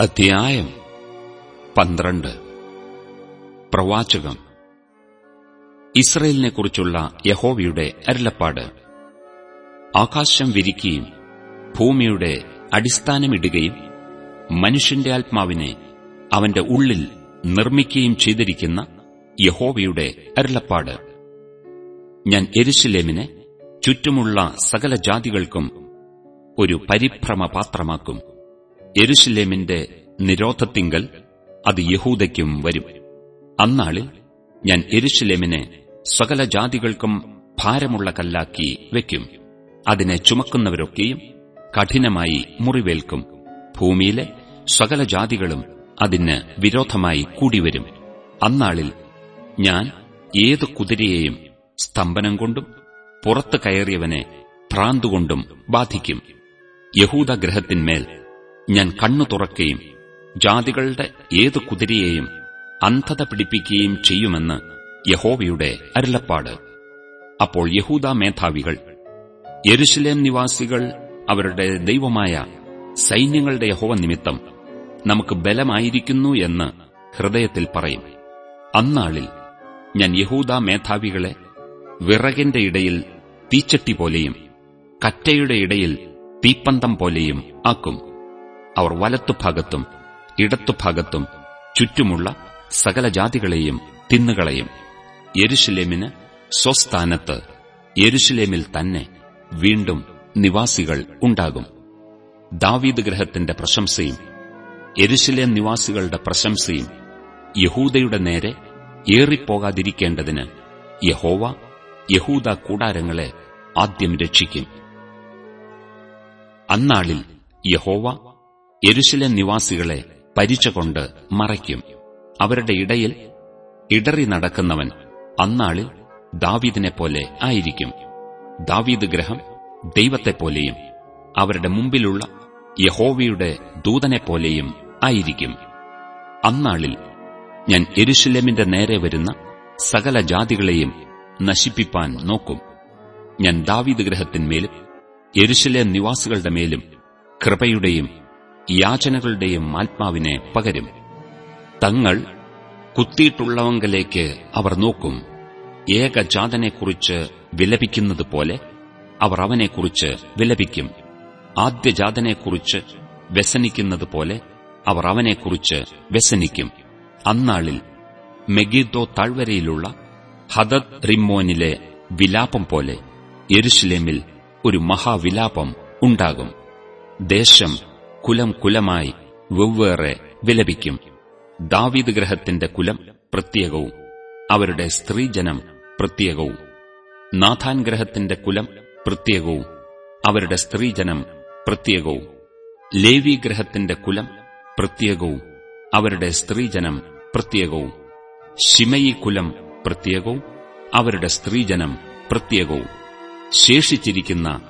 അധ്യായം പന്ത്രണ്ട്. പ്രവാചകം. ഇസ്രയേലിനെക്കുറിച്ചുള്ള യഹോവയുടെ അരുളപ്പാട്. ആകാശം വിരിക്കുകയും ഭൂമിയുടെ അടിസ്ഥാനമിടുകയും മനുഷ്യന്റെ ആത്മാവിനെ അവന്റെ ഉള്ളിൽ നിർമ്മിക്കുകയും ചെയ്തിരിക്കുന്ന യഹോവയുടെ അരുളപ്പാട്. ഞാൻ എരിശിലേമിനെ ചുറ്റുമുള്ള സകല ജാതികൾക്കും ഒരു പരിഭ്രമപാത്രമാക്കും. എരുശലേമിന്റെ നിരോധത്തിങ്കൽ അത് യഹൂദയ്ക്കും വരും. അന്നാളിൽ ഞാൻ എരുഷലേമിനെ സകല ജാതികൾക്കും ഭാരമുള്ള കല്ലാക്കി വയ്ക്കും അതിനെ ചുമക്കുന്നവരൊക്കെയും കഠിനമായി മുറിവേൽക്കും. ഭൂമിയിലെ സകല ജാതികളും അതിന് വിരോധമായി കൂടിവരും. അന്നാളിൽ ഞാൻ ഏത് കുതിരയെയും സ്തംഭനം കൊണ്ടും പുറത്തു കയറിയവനെ ഭ്രാന്തുകൊണ്ടും ബാധിക്കും. യഹൂദഗ്രഹത്തിന്മേൽ ഞാൻ കണ്ണു തുറക്കുകയും ജാതികളുടെ ഏതു കുതിരയെയും അന്ധത പിടിപ്പിക്കുകയും ചെയ്യുമെന്ന് യഹോവയുടെ അരുളപ്പാട്. അപ്പോൾ യഹൂദ മേധാവികൾ യെരുശലേം നിവാസികൾ അവരുടെ ദൈവമായ സൈന്യങ്ങളുടെ യഹോവ നിമിത്തം നമുക്ക് ബലമായിരിക്കുന്നു എന്ന് ഹൃദയത്തിൽ പറയും. അന്നാളിൽ ഞാൻ യഹൂദ മേധാവികളെ വിറകിന്റെ ഇടയിൽ തീച്ചട്ടി പോലെയും കറ്റയുടെ ഇടയിൽ തീപ്പന്തം പോലെയും ആക്കും. അവർ വലത്തുഭാഗത്തും ഇടത്തുഭാഗത്തും ചുറ്റുമുള്ള സകല ജാതികളെയും തിന്നുകളയും യെരുഷലേമിന് സ്വസ്ഥാനത്ത് യെരുഷലേമിൽ തന്നെ വീണ്ടും നിവാസികൾ ഉണ്ടാകും. ദാവീദ് ഗ്രഹത്തിന്റെ പ്രശംസയും യരുഷലേം നിവാസികളുടെ പ്രശംസയും യഹൂദയുടെ നേരെ ഏറിപ്പോകാതിരിക്കേണ്ടതിന് യഹോവ യഹൂദ കൂടാരങ്ങളെ ആദ്യം രക്ഷിക്കും. അന്നാളിൽ യഹോവ യെരുശലേം നിവാസികളെ പരിചകൊണ്ട് മറയ്ക്കും. അവരുടെ ഇടയിൽ ഇടറി നടക്കുന്നവൻ അന്നാളിൽ ദാവീദിനെ പോലെ ആയിരിക്കും. ദാവീദ് ഗ്രഹം ദൈവത്തെപ്പോലെയും അവരുടെ മുമ്പിലുള്ള യഹോവയുടെ ദൂതനെപ്പോലെയും ആയിരിക്കും. അന്നാളിൽ ഞാൻ എരുശലേമിന്റെ നേരെ വരുന്ന സകല ജാതികളെയും നശിപ്പിപ്പാൻ നോക്കും. ഞാൻ ദാവീദ് ഗ്രഹത്തിന്മേലും യെരുശലേം നിവാസികളുടെ മേലും കൃപയുടെയും യാചനകളുടെയും ആത്മാവിനെ പകരും. തങ്ങൾ കുത്തിയിട്ടുള്ളവങ്കലേക്ക് അവർ നോക്കും. ഏകജാതനെക്കുറിച്ച് വിലപിക്കുന്നത് പോലെ അവർ അവനെക്കുറിച്ച് വിലപിക്കും. ആദ്യജാതനെക്കുറിച്ച് വ്യസനിക്കുന്നത് പോലെ അവർ അവനെക്കുറിച്ച് വ്യസനിക്കും. അന്നാളിൽ മെഗിദോ താഴ്വരയിലുള്ള ഹദദ് റിമ്മോനിലെ വിലാപം പോലെ യെരുഷലേമിൽ ഒരു മഹാവിലാപം ഉണ്ടാകും. ദേശം കുലം കുലമായി വെവ്വേറെ വിലപിക്കും. ദാവീദ് ഗ്രഹത്തിന്റെ കുലം പ്രത്യേകവും അവരുടെ സ്ത്രീജനം പ്രത്യേകവും. നാഥാൻ ഗ്രഹത്തിന്റെ കുലം പ്രത്യേകവും അവരുടെ സ്ത്രീജനം പ്രത്യേകവും. ലേവി ഗ്രഹത്തിന്റെ കുലം പ്രത്യേകവും അവരുടെ സ്ത്രീജനം പ്രത്യേകവും. ശിമയി കുലം പ്രത്യേകവും അവരുടെ സ്ത്രീജനം പ്രത്യേകവും. ശേഷിച്ചിരിക്കുന്ന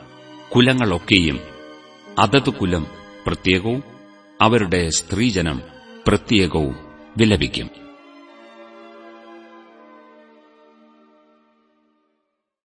കുലങ്ങളൊക്കെയും അതത് കുലം പ്രത്യേകവും അവരുടെ സ്ത്രീജനം പ്രത്യേകവും വിലപിക്കും.